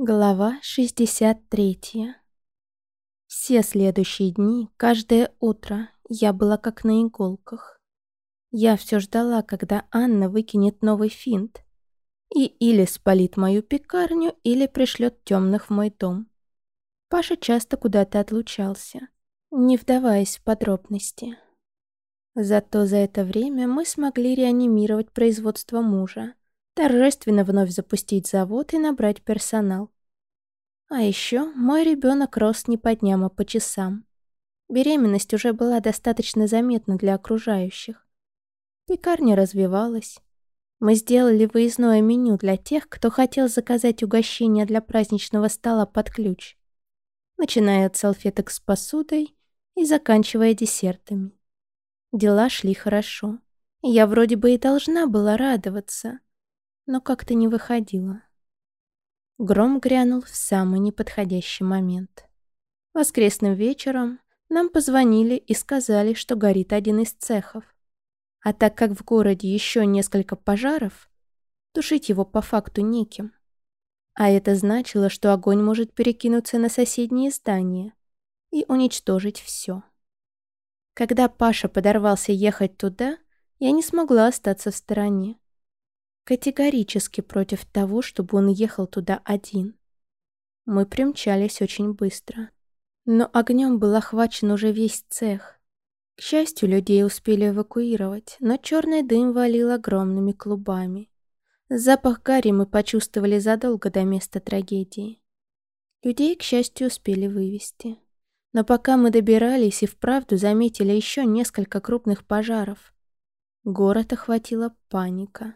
Глава 63 Все следующие дни, каждое утро, я была как на иголках. Я все ждала, когда Анна выкинет новый финт и или спалит мою пекарню, или пришлет темных в мой дом. Паша часто куда-то отлучался, не вдаваясь в подробности. Зато за это время мы смогли реанимировать производство мужа, торжественно вновь запустить завод и набрать персонал. А еще мой ребенок рос не по дням, а по часам. Беременность уже была достаточно заметна для окружающих. Пекарня развивалась. Мы сделали выездное меню для тех, кто хотел заказать угощение для праздничного стола под ключ, начиная от салфеток с посудой и заканчивая десертами. Дела шли хорошо. Я вроде бы и должна была радоваться, но как-то не выходило. Гром грянул в самый неподходящий момент. Воскресным вечером нам позвонили и сказали, что горит один из цехов. А так как в городе еще несколько пожаров, тушить его по факту неким. А это значило, что огонь может перекинуться на соседние здания и уничтожить все. Когда Паша подорвался ехать туда, я не смогла остаться в стороне категорически против того, чтобы он ехал туда один. Мы примчались очень быстро. Но огнем был охвачен уже весь цех. К счастью, людей успели эвакуировать, но черный дым валил огромными клубами. Запах гари мы почувствовали задолго до места трагедии. Людей, к счастью, успели вывести. Но пока мы добирались и вправду заметили еще несколько крупных пожаров, город охватила паника.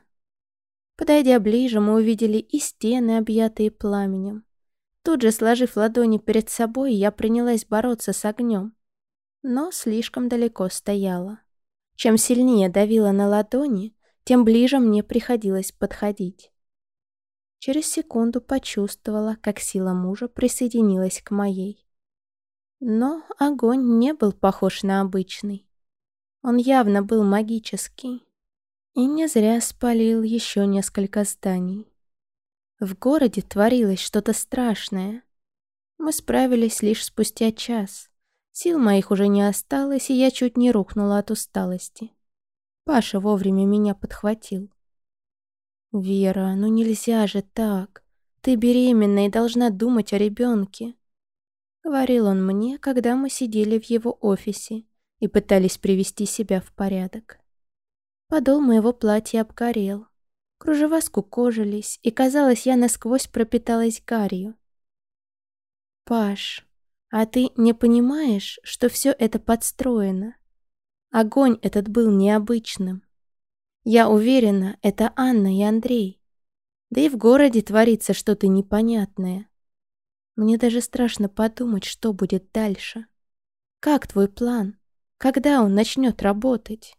Подойдя ближе, мы увидели и стены, объятые пламенем. Тут же, сложив ладони перед собой, я принялась бороться с огнем. Но слишком далеко стояла. Чем сильнее давила на ладони, тем ближе мне приходилось подходить. Через секунду почувствовала, как сила мужа присоединилась к моей. Но огонь не был похож на обычный. Он явно был магический. И не зря спалил еще несколько зданий. В городе творилось что-то страшное. Мы справились лишь спустя час. Сил моих уже не осталось, и я чуть не рухнула от усталости. Паша вовремя меня подхватил. «Вера, ну нельзя же так. Ты беременна и должна думать о ребенке», — говорил он мне, когда мы сидели в его офисе и пытались привести себя в порядок. Подол моего платья обгорел. Кружева скукожились, и, казалось, я насквозь пропиталась гарью. «Паш, а ты не понимаешь, что все это подстроено? Огонь этот был необычным. Я уверена, это Анна и Андрей. Да и в городе творится что-то непонятное. Мне даже страшно подумать, что будет дальше. Как твой план? Когда он начнет работать?»